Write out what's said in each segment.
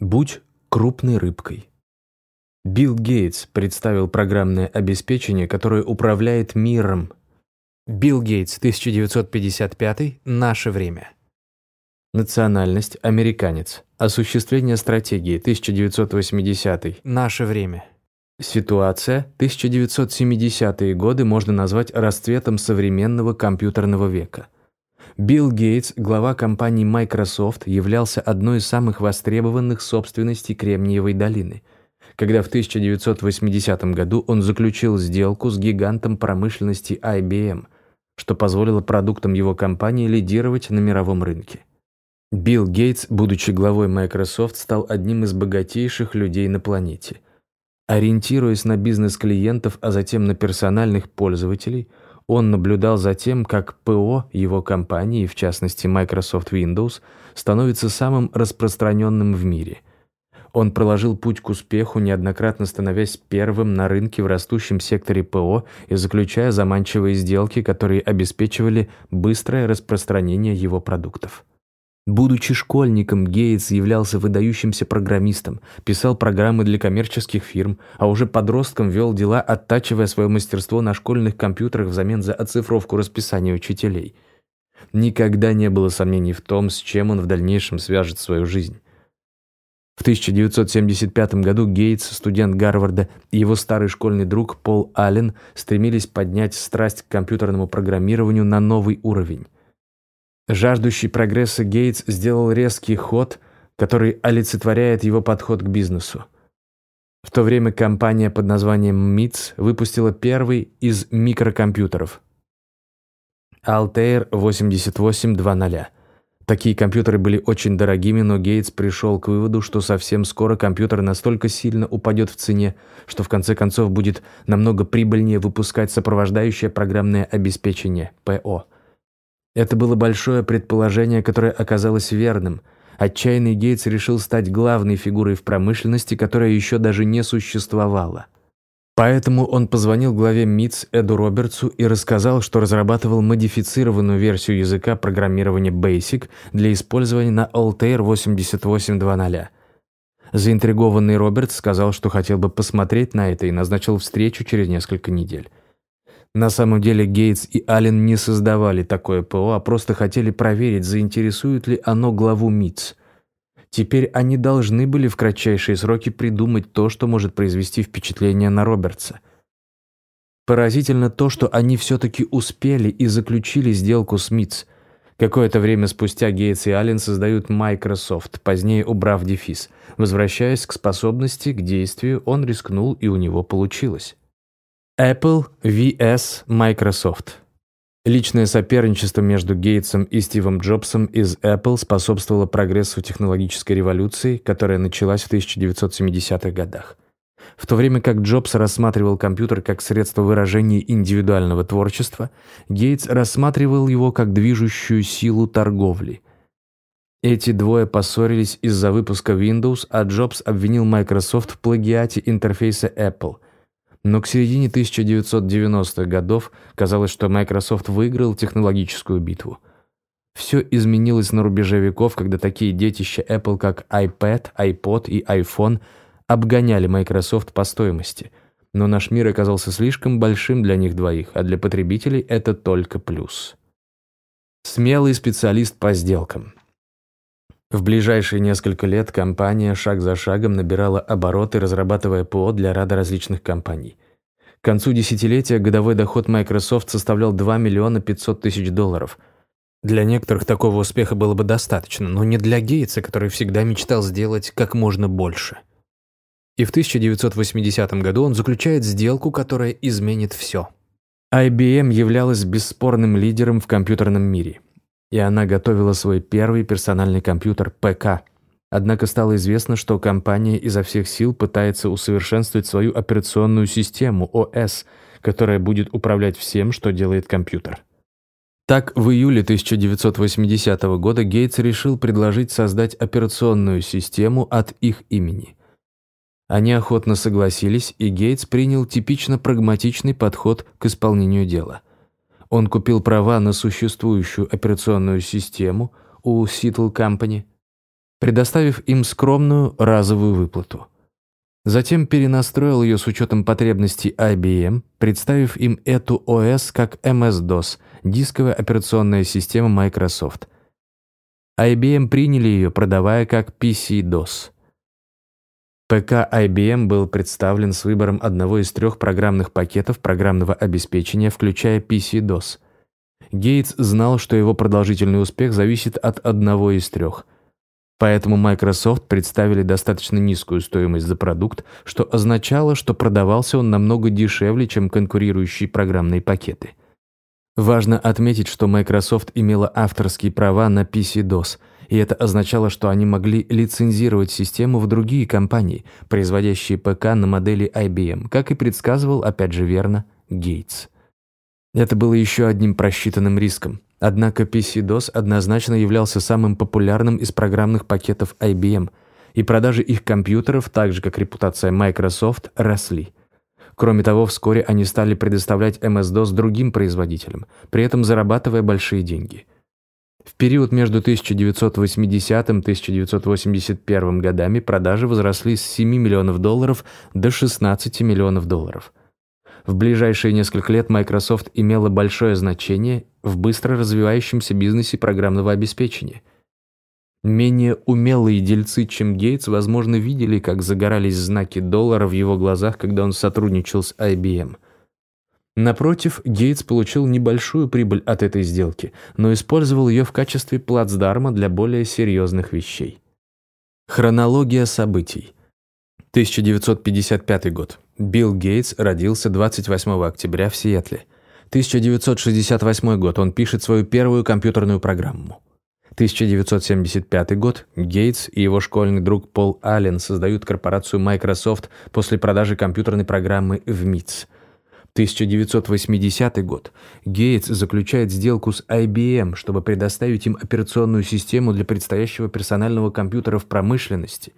Будь крупной рыбкой. Билл Гейтс представил программное обеспечение, которое управляет миром. Билл Гейтс, 1955, наше время. Национальность – американец. Осуществление стратегии, 1980 наше время. Ситуация 1970-е годы можно назвать расцветом современного компьютерного века – Билл Гейтс, глава компании Microsoft, являлся одной из самых востребованных собственностей Кремниевой долины. Когда в 1980 году он заключил сделку с гигантом промышленности IBM, что позволило продуктам его компании лидировать на мировом рынке. Билл Гейтс, будучи главой Microsoft, стал одним из богатейших людей на планете. Ориентируясь на бизнес клиентов, а затем на персональных пользователей – он наблюдал за тем, как ПО его компании, в частности Microsoft Windows, становится самым распространенным в мире. Он проложил путь к успеху, неоднократно становясь первым на рынке в растущем секторе ПО и заключая заманчивые сделки, которые обеспечивали быстрое распространение его продуктов. Будучи школьником, Гейтс являлся выдающимся программистом, писал программы для коммерческих фирм, а уже подростком вел дела, оттачивая свое мастерство на школьных компьютерах взамен за оцифровку расписания учителей. Никогда не было сомнений в том, с чем он в дальнейшем свяжет свою жизнь. В 1975 году Гейтс, студент Гарварда, и его старый школьный друг Пол Аллен стремились поднять страсть к компьютерному программированию на новый уровень. Жаждущий прогресса Гейтс сделал резкий ход, который олицетворяет его подход к бизнесу. В то время компания под названием MITS выпустила первый из микрокомпьютеров Altair 8820. Такие компьютеры были очень дорогими, но Гейтс пришел к выводу, что совсем скоро компьютер настолько сильно упадет в цене, что в конце концов будет намного прибыльнее выпускать сопровождающее программное обеспечение ПО. Это было большое предположение, которое оказалось верным. Отчаянный Гейтс решил стать главной фигурой в промышленности, которая еще даже не существовала. Поэтому он позвонил главе МИЦ Эду Робертсу и рассказал, что разрабатывал модифицированную версию языка программирования BASIC для использования на Altair 8820. Заинтригованный Робертс сказал, что хотел бы посмотреть на это и назначил встречу через несколько недель. На самом деле Гейтс и Аллен не создавали такое ПО, а просто хотели проверить, заинтересует ли оно главу МИЦ. Теперь они должны были в кратчайшие сроки придумать то, что может произвести впечатление на Робертса. Поразительно то, что они все-таки успели и заключили сделку с МИЦ. Какое-то время спустя Гейтс и Аллен создают Microsoft, позднее убрав дефис. Возвращаясь к способности, к действию, он рискнул и у него получилось. Apple vs Microsoft. Личное соперничество между Гейтсом и Стивом Джобсом из Apple способствовало прогрессу технологической революции, которая началась в 1970-х годах. В то время как Джобс рассматривал компьютер как средство выражения индивидуального творчества, Гейтс рассматривал его как движущую силу торговли. Эти двое поссорились из-за выпуска Windows, а Джобс обвинил Microsoft в плагиате интерфейса Apple – но к середине 1990-х годов казалось, что Microsoft выиграл технологическую битву. Все изменилось на рубеже веков, когда такие детища Apple, как iPad, iPod и iPhone, обгоняли Microsoft по стоимости. Но наш мир оказался слишком большим для них двоих, а для потребителей это только плюс. Смелый специалист по сделкам – в ближайшие несколько лет компания шаг за шагом набирала обороты, разрабатывая ПО для ряда различных компаний. К концу десятилетия годовой доход Microsoft составлял 2 миллиона 500 тысяч долларов. Для некоторых такого успеха было бы достаточно, но не для Гейтса, который всегда мечтал сделать как можно больше. И в 1980 году он заключает сделку, которая изменит все. IBM являлась бесспорным лидером в компьютерном мире – и она готовила свой первый персональный компьютер ПК. Однако стало известно, что компания изо всех сил пытается усовершенствовать свою операционную систему ОС, которая будет управлять всем, что делает компьютер. Так, в июле 1980 года Гейтс решил предложить создать операционную систему от их имени. Они охотно согласились, и Гейтс принял типично прагматичный подход к исполнению дела – он купил права на существующую операционную систему у Seattle Company, предоставив им скромную разовую выплату. Затем перенастроил ее с учетом потребностей IBM, представив им эту ОС как MS-DOS, дисковая операционная система Microsoft. IBM приняли ее, продавая как PC-DOS. ПК IBM был представлен с выбором одного из трех программных пакетов программного обеспечения, включая PC-DOS. Гейтс знал, что его продолжительный успех зависит от одного из трех. Поэтому Microsoft представили достаточно низкую стоимость за продукт, что означало, что продавался он намного дешевле, чем конкурирующие программные пакеты. Важно отметить, что Microsoft имела авторские права на PC-DOS – и это означало, что они могли лицензировать систему в другие компании, производящие ПК на модели IBM, как и предсказывал, опять же верно, Гейтс. Это было еще одним просчитанным риском. Однако PC-DOS однозначно являлся самым популярным из программных пакетов IBM, и продажи их компьютеров, так же как репутация Microsoft, росли. Кроме того, вскоре они стали предоставлять MS-DOS другим производителям, при этом зарабатывая большие деньги – в период между 1980 и 1981 годами продажи возросли с 7 миллионов долларов до 16 миллионов долларов. В ближайшие несколько лет Microsoft имела большое значение в быстро развивающемся бизнесе программного обеспечения. Менее умелые дельцы, чем Гейтс, возможно, видели, как загорались знаки доллара в его глазах, когда он сотрудничал с IBM – Напротив, Гейтс получил небольшую прибыль от этой сделки, но использовал ее в качестве плацдарма для более серьезных вещей. Хронология событий. 1955 год. Билл Гейтс родился 28 октября в Сиэтле. 1968 год. Он пишет свою первую компьютерную программу. 1975 год. Гейтс и его школьный друг Пол Аллен создают корпорацию Microsoft после продажи компьютерной программы в МИЦ – 1980 год. Гейтс заключает сделку с IBM, чтобы предоставить им операционную систему для предстоящего персонального компьютера в промышленности.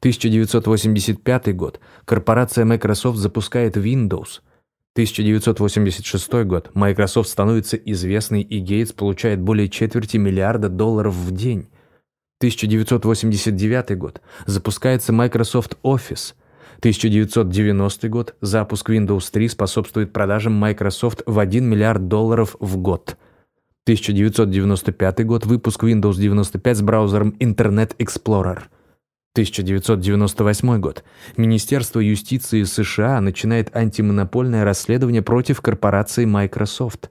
1985 год. Корпорация Microsoft запускает Windows. 1986 год. Microsoft становится известной, и Гейтс получает более четверти миллиарда долларов в день. 1989 год. Запускается Microsoft Office. 1990 год. Запуск Windows 3 способствует продажам Microsoft в 1 миллиард долларов в год. 1995 год. Выпуск Windows 95 с браузером Internet Explorer. 1998 год. Министерство юстиции США начинает антимонопольное расследование против корпорации Microsoft.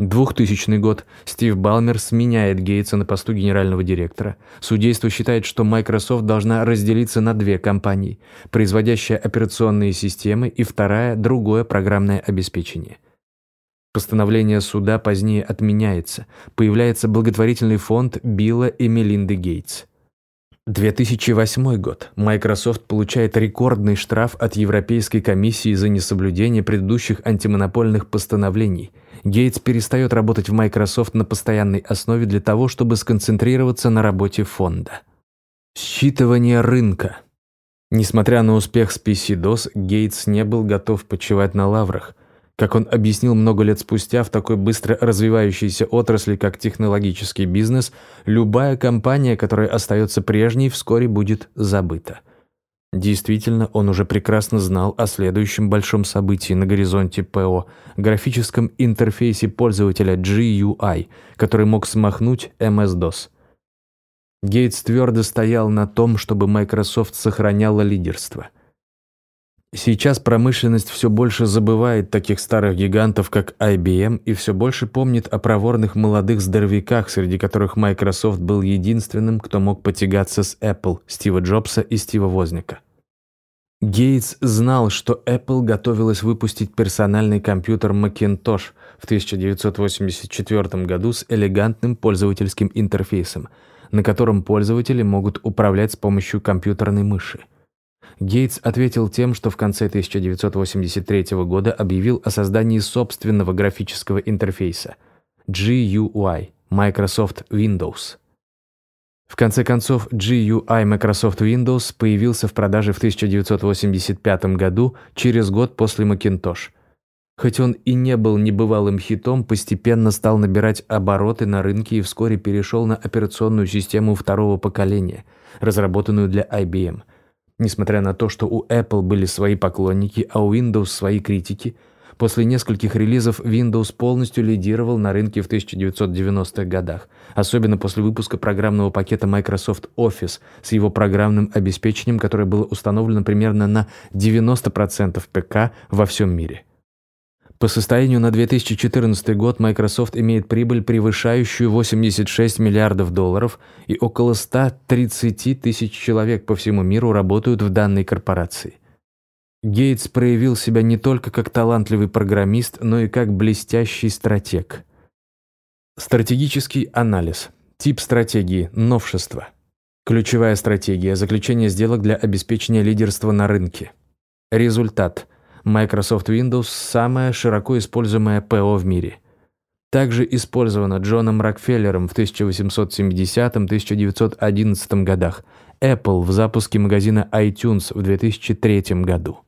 2000 год. Стив Балмер сменяет Гейтса на посту генерального директора. Судейство считает, что Microsoft должна разделиться на две компании, производящая операционные системы и вторая – другое программное обеспечение. Постановление суда позднее отменяется. Появляется благотворительный фонд Билла и Мелинды Гейтс. 2008 год. Microsoft получает рекордный штраф от Европейской комиссии за несоблюдение предыдущих антимонопольных постановлений – Гейтс перестает работать в Microsoft на постоянной основе для того, чтобы сконцентрироваться на работе фонда. Считывание рынка. Несмотря на успех с PC-DOS, Гейтс не был готов почивать на лаврах. Как он объяснил много лет спустя, в такой быстро развивающейся отрасли, как технологический бизнес, любая компания, которая остается прежней, вскоре будет забыта. Действительно, он уже прекрасно знал о следующем большом событии на горизонте ПО – графическом интерфейсе пользователя GUI, который мог смахнуть MS-DOS. Гейтс твердо стоял на том, чтобы Microsoft сохраняла лидерство. Сейчас промышленность все больше забывает таких старых гигантов, как IBM, и все больше помнит о проворных молодых здоровяках, среди которых Microsoft был единственным, кто мог потягаться с Apple, Стива Джобса и Стива Возника. Гейтс знал, что Apple готовилась выпустить персональный компьютер Macintosh в 1984 году с элегантным пользовательским интерфейсом, на котором пользователи могут управлять с помощью компьютерной мыши. Гейтс ответил тем, что в конце 1983 года объявил о создании собственного графического интерфейса GUI – Microsoft Windows. В конце концов, GUI Microsoft Windows появился в продаже в 1985 году, через год после Macintosh. Хоть он и не был небывалым хитом, постепенно стал набирать обороты на рынке и вскоре перешел на операционную систему второго поколения, разработанную для IBM. Несмотря на то, что у Apple были свои поклонники, а у Windows свои критики, после нескольких релизов Windows полностью лидировал на рынке в 1990-х годах, особенно после выпуска программного пакета Microsoft Office с его программным обеспечением, которое было установлено примерно на 90% ПК во всем мире. По состоянию на 2014 год Microsoft имеет прибыль, превышающую 86 миллиардов долларов, и около 130 тысяч человек по всему миру работают в данной корпорации. Гейтс проявил себя не только как талантливый программист, но и как блестящий стратег. Стратегический анализ. Тип стратегии – новшество. Ключевая стратегия – заключение сделок для обеспечения лидерства на рынке. Результат – Microsoft Windows – самое широко используемое ПО в мире. Также использовано Джоном Рокфеллером в 1870-1911 годах, Apple в запуске магазина iTunes в 2003 году.